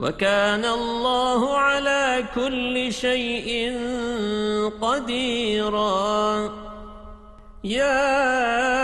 وكان الله على كل شيء قديرا. يا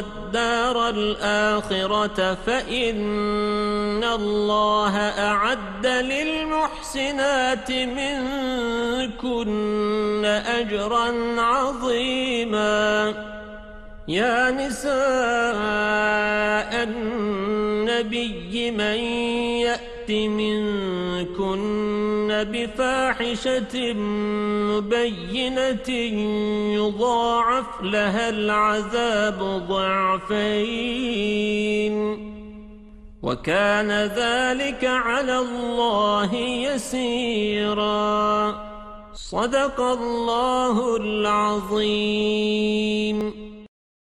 والدار الآخرة فإن الله أعد للمحسنات منكن أجرا عظيما. يا نساء النبي من يأت منكن بفاحشة مبينة يضاعف لها العذاب ضعفين. وكان ذلك على الله يسيرا. صدق الله العظيم.